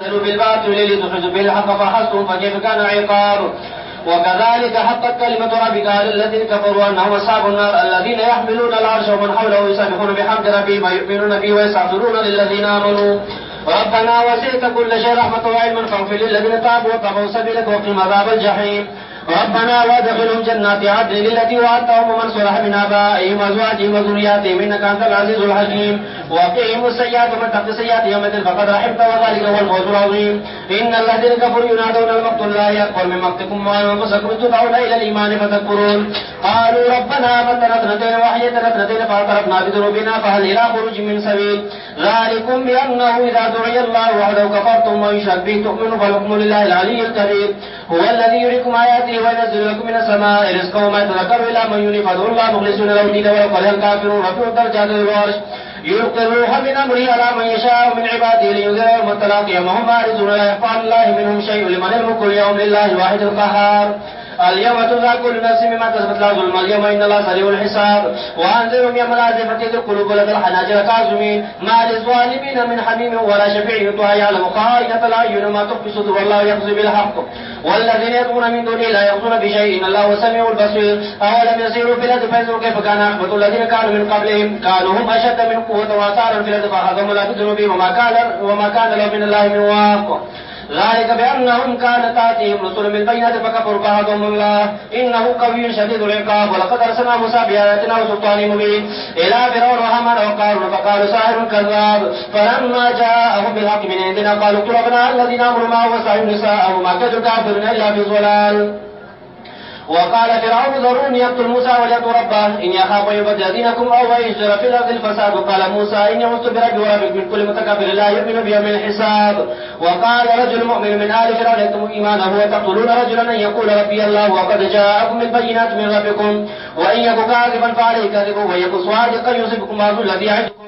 بالباطل لتخرجوا به الحق فحصتم فكيف كان عقاب وكذلك حقت كلمة ربك على الذين كفروا أنهم أصحاب النار الذين يحملون العرش ومن حوله يسبحون بحمد ربهم ويؤمنون به ويستغفرون للذين آمنوا. ربنا وسعت كل شيء رحمة وعلما فاغفر للذين تابوا واتبعوا سبيلك وقهم عذاب الجحيم. ربنا وادخلهم جنات عدن التي وعدتهم ومن صلح من ابائهم وازواجهم وذرياتهم انك انت العزيز الحكيم. وقهم السيئات ومن تقي السيئات يومئذ فقد رحمت وذلك هو الفوز العظيم. ان الذين كفروا ينادون المقت الله اكبر من مقتكم وانفسكم تدعون الى الايمان فتكفرون. قالوا ربنا متنا اثنتين وحيتنا اثنتين فاعترفنا بذنوبنا فهل الى خروج من سبيل. ذلكم بانه اذا دعي الله وحده كفرتم وإن ويشرك به تؤمنوا فالحكم لله العلي الكبير. هو الذي يريكم اياته وينزل لكم من السماء رزقا وما يتذكر إلا من ينيب فادعوا الله مخلصون له الدين ولو كره الكافرون رفيع الدرجات الوارش يلقي الروح من أمره على من يشاء من عباده لينذر يوم الطلاق يوم هم بارزون لا يخفى عن الله منهم شيء لمن الملك اليوم لله الواحد القهار. اليوم تجزى كل نفس بما كسبت لا ظلم اليوم ان الله سريع الحساب. وانذرهم يوم الازفه اذ القلوب لدى الحناجر كاظمين ما للظالمين من حميم ولا شفيع يطوى يعلم خائنة الاعين ما تخفي صدور والله يقضي بالحق. والذين يدعون من دونه لا يقضون بشيء. ان الله سميع البصير. اولم يسيروا في الارض فينظروا كيف كان عاقبه الذين كانوا من قبلهم. كانوا هم اشد من قوه واثارا في الارض فاخذهم الله بذنوبهم. وما كان وما كان لهم من الله من واق. ذلك بأنهم كانت تأتيهم رسل من بينات فكفروا فهدهم الله. إنه قوي شديد العقاب. ولقد أرسلنا موسى بآياتنا وسلطان مبين. إلى فرعون وهامان وقارون فقالوا ساحر كذاب. فلما جاءهم بالحق من عندنا قالوا اقتلوا الذين أمروا معه وسعوا نساءهم. ما كدوا كافرون إلا في ظلال. وقال فرعون ذروني يقتل موسى وليقتل ربه إن يخاف يبدل دينكم أو يجر في الأرض الفساد. وقال موسى إن عدت بربي وربك من كل متكبر لا يؤمن بيوم الحساب وقال رجل مؤمن من آل فرعون يكتم إيمانه وتقتلون رجلا أن يقول ربي الله وقد جاءكم من بينات من ربكم. وإن يكن كاذبا فعليه كذبه وإن يكن صادقا يصبكم بعض الذي يعدكم